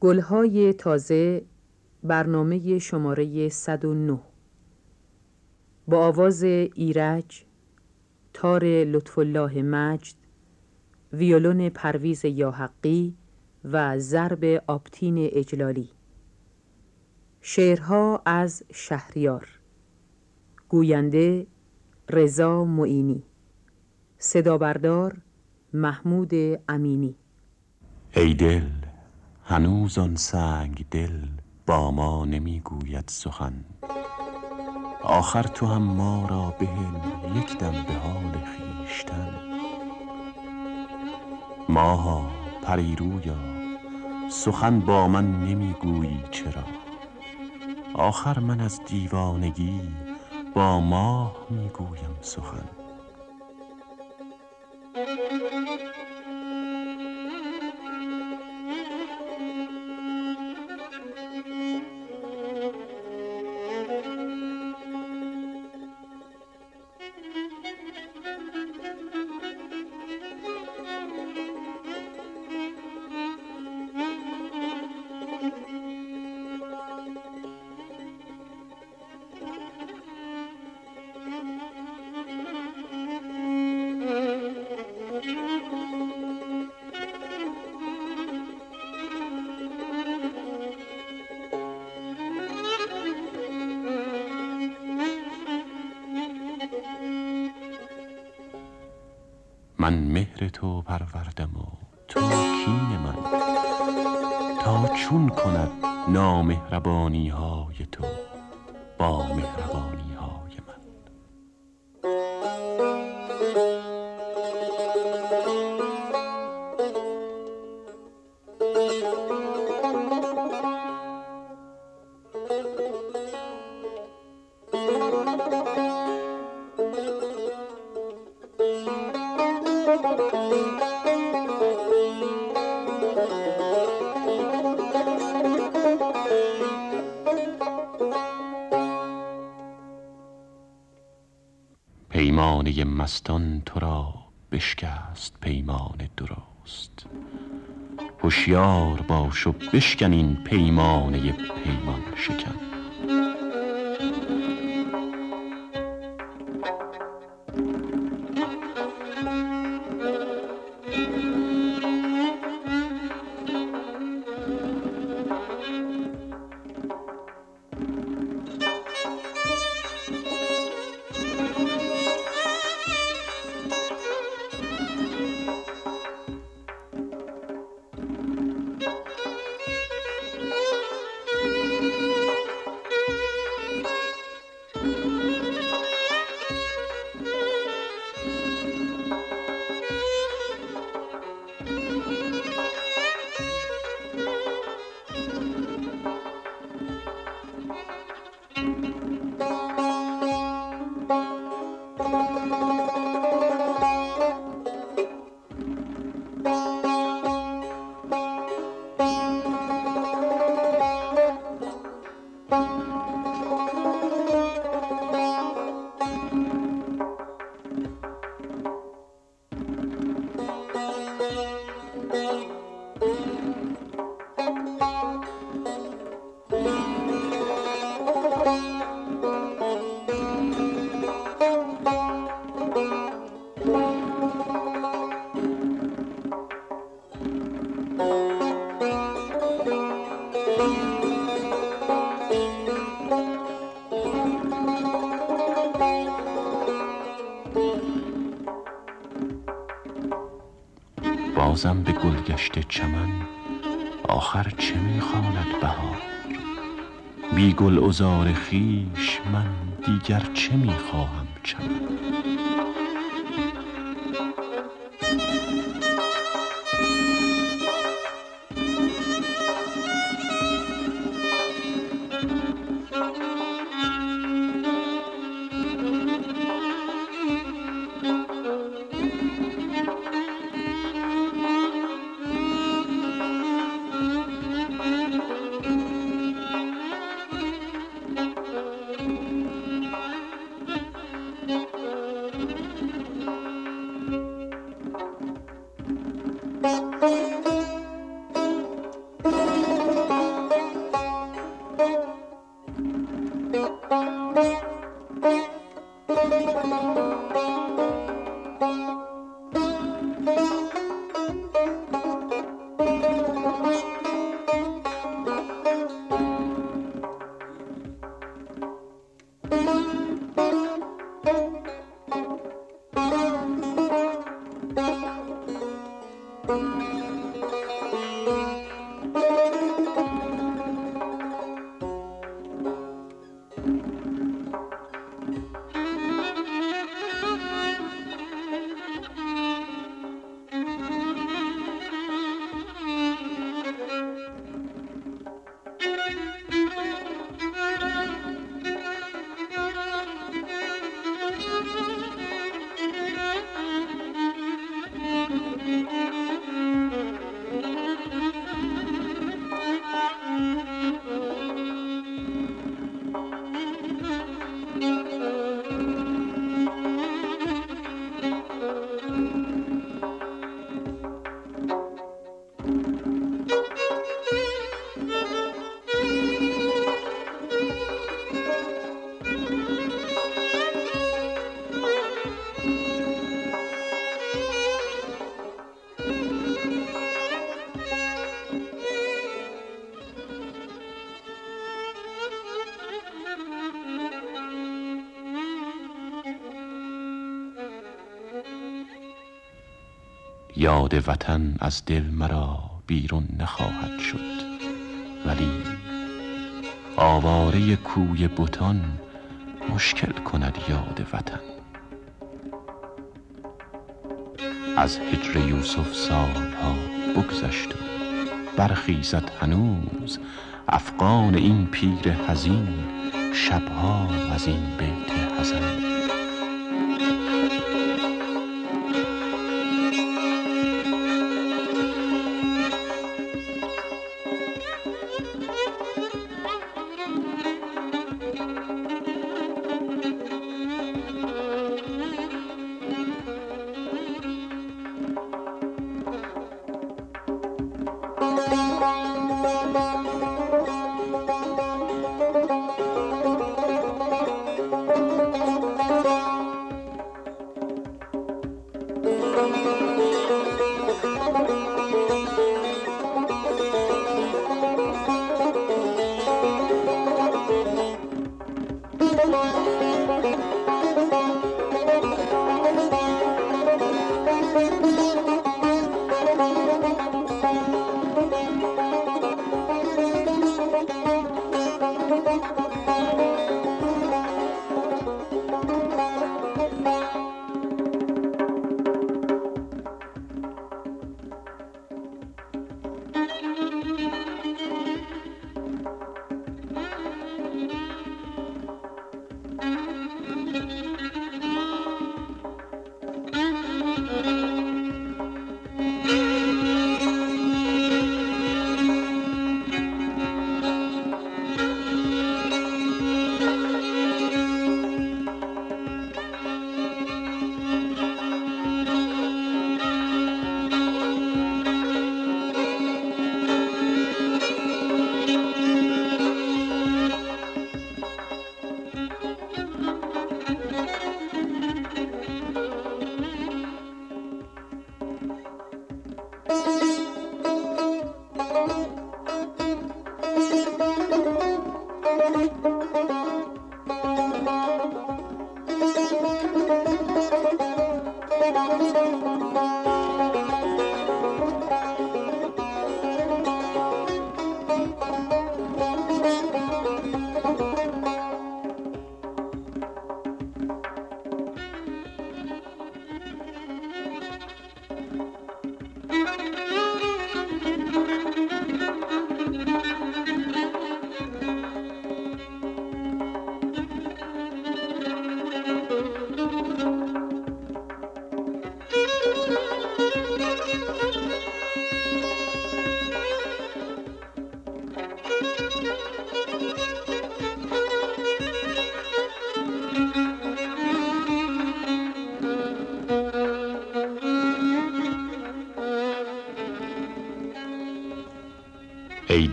گلهای تازه برنامه شماره 109 با آواز ایرج تار لطف الله مجد ویولون پرویز یاحقی و ضرب آبتین اجلالی. شعرها از شهریار. گوینده رضا معینی. صدا بردار محمود امینی. ای دل هنوز آن سنگ دل با ما نمی‌گوید سخن. آخر تو هم ما را بهل یک دم به حال خویشتن. ماها پریرویا سخن با من نمی‌گویی چرا؟ آخر من از دیوانگی با ماه می‌گویم سخن. من مهر تو پروردم و تو کین من. تا چون کند نامهربانی های تو؟ با مهربانی پیمانه مستان تو را بشکست پیمان درست. هوشیار باش و بشکن این پیمانه پیمان شکن. بازم به گلگشت چمن آخر چه می‌خواند بهار؟ بی گل عذار خویش من دیگر چه می‌خواهم چمن؟ یاد وطن از دل مرا بیرون نخواهد شد. ولی آواره کوی بتان مشکل کند یاد وطن. از هجر یوسف سالها بگذشت و برخیزد هنوز افغان این پیر حزین شبها از این بیت حزن.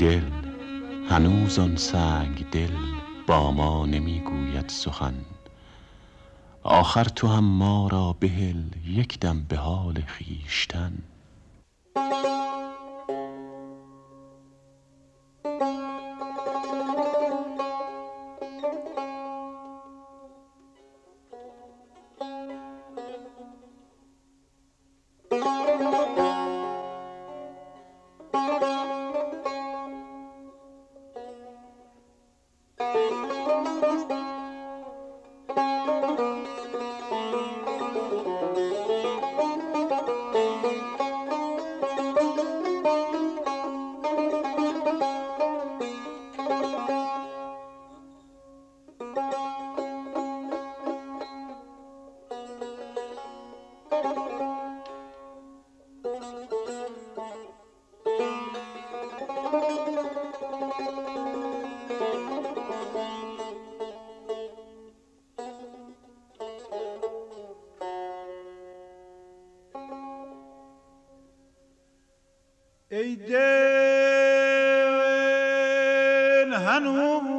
دل هنوز آن سنگ دل با ما نمی‌گوید سخن. آخر تو هم ما را بهل یک دم به حال خویشتن. ای دل هنوز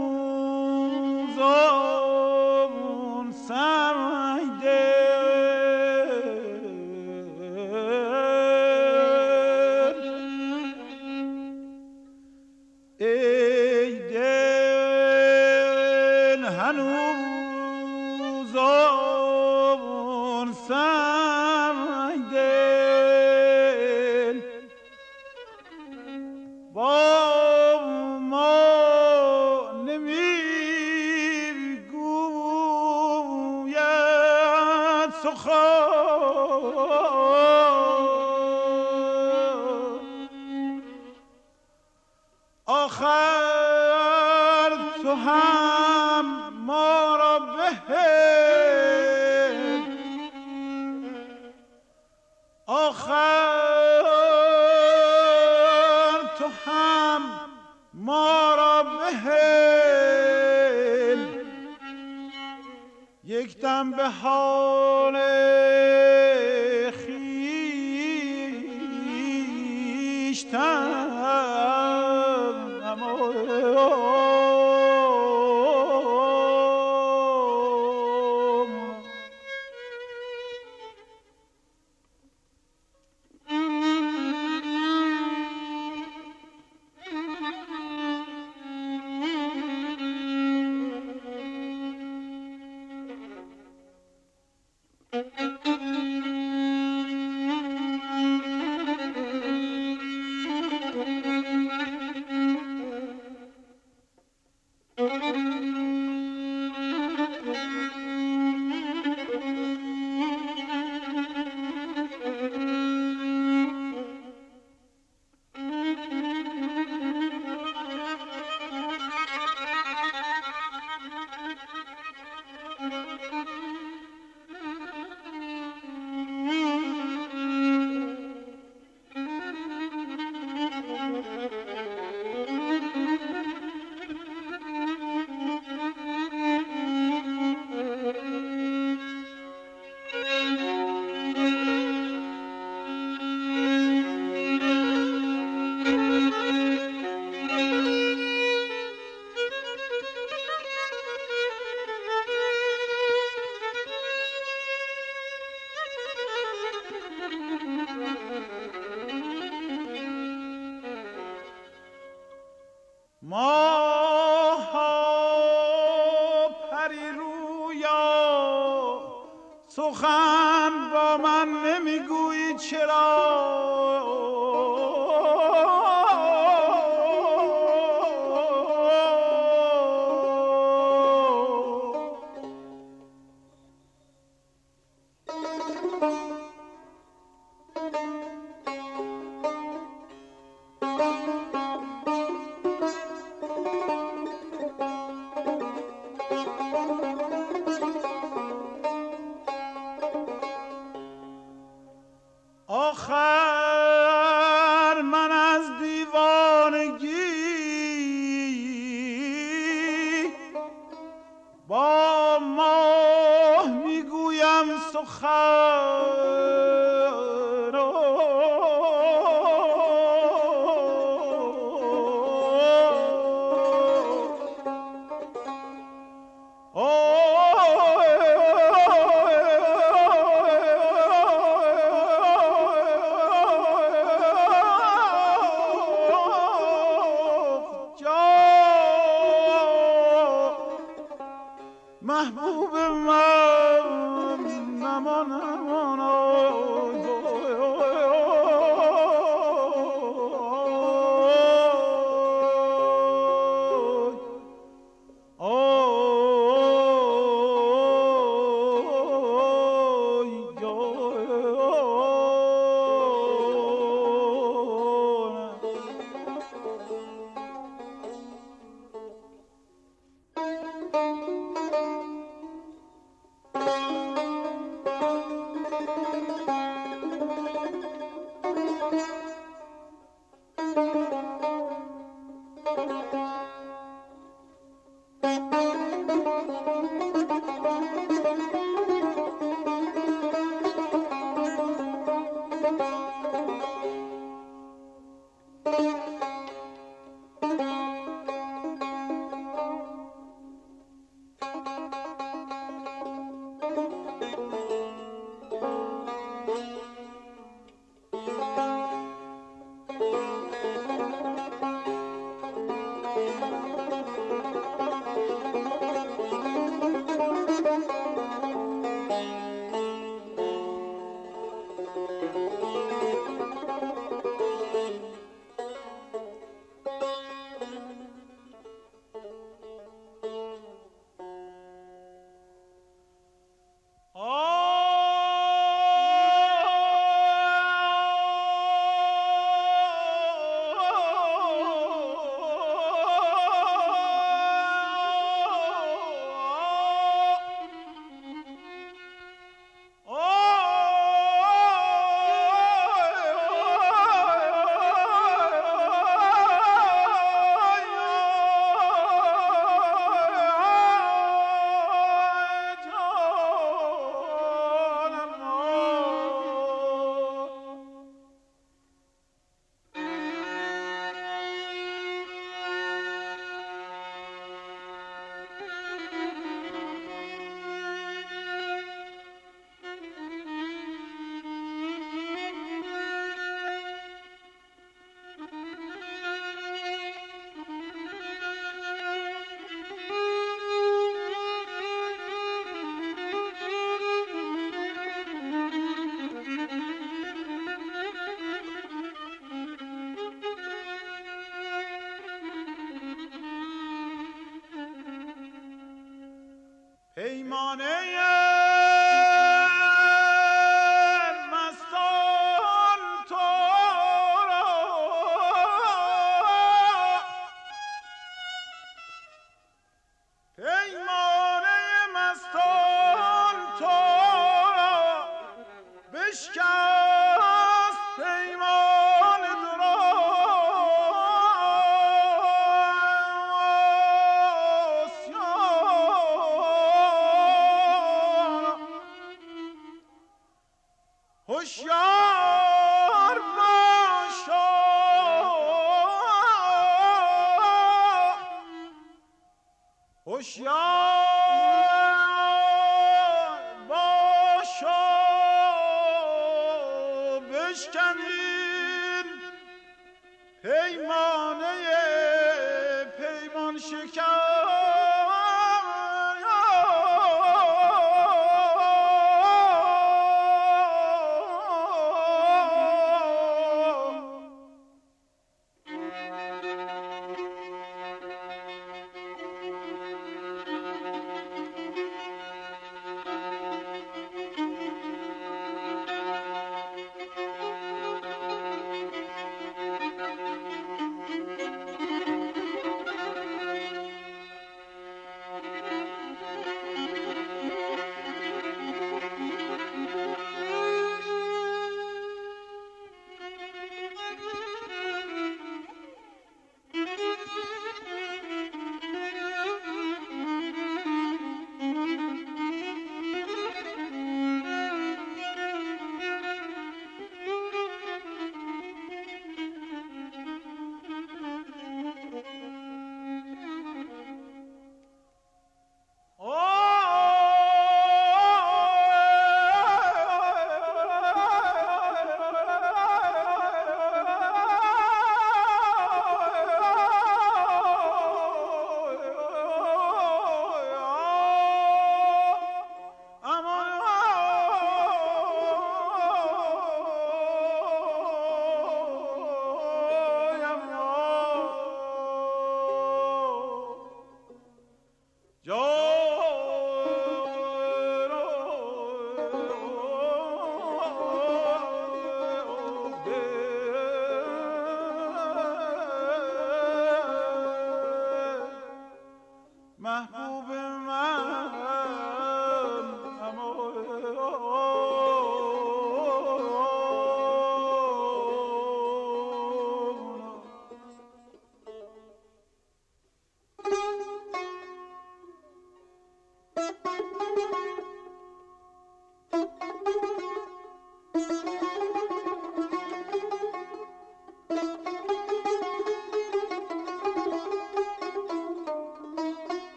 دلم ما را به آخر تو هم ما را به یک دم به حال how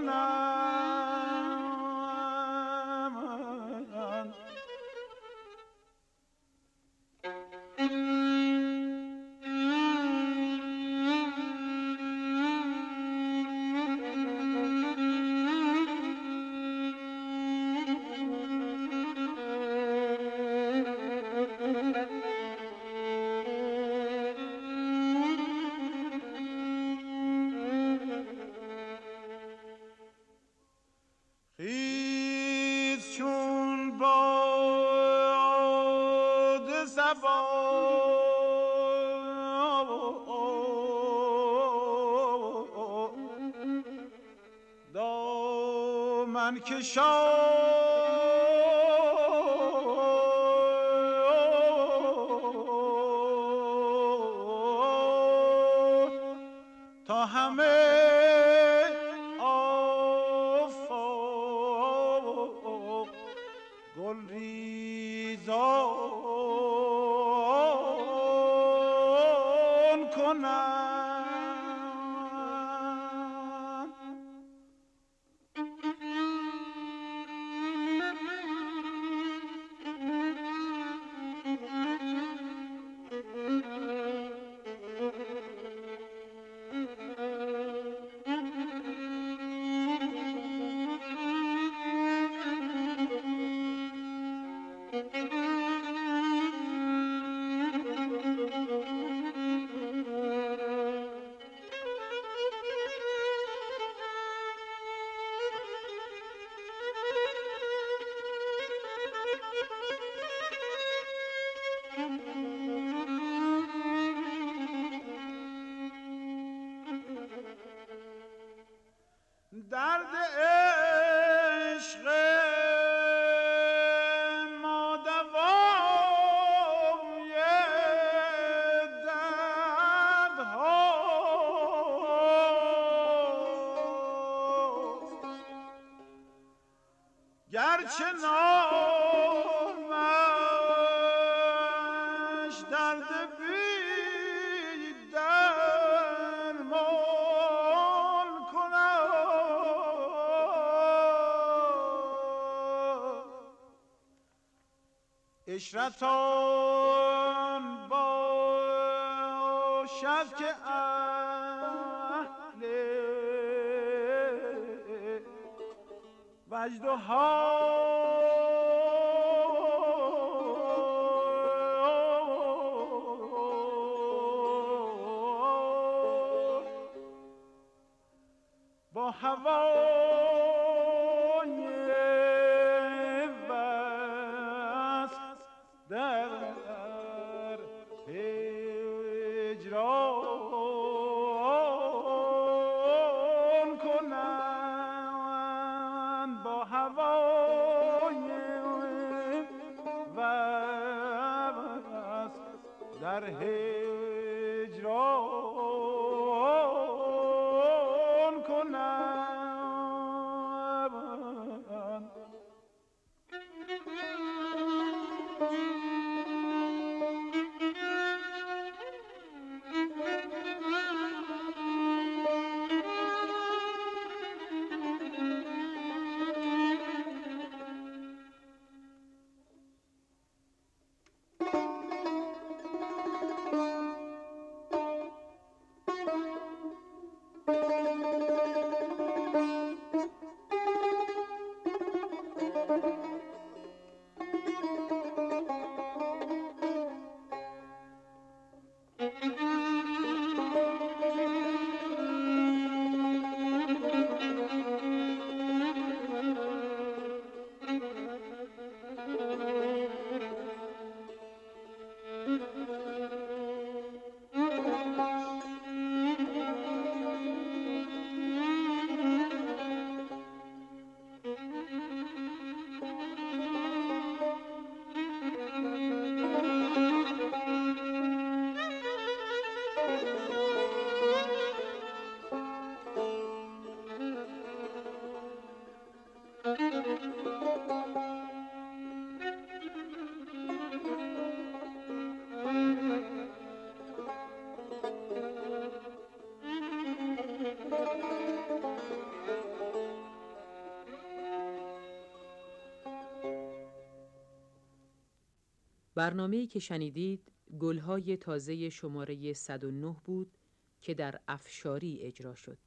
না کشان گرچه نامش درد بی درمان کند اشرتان باشد که وجد و حال برنامه‌ای که شنیدید گلهای تازه شماره 109 بود که در افشاری اجرا شد.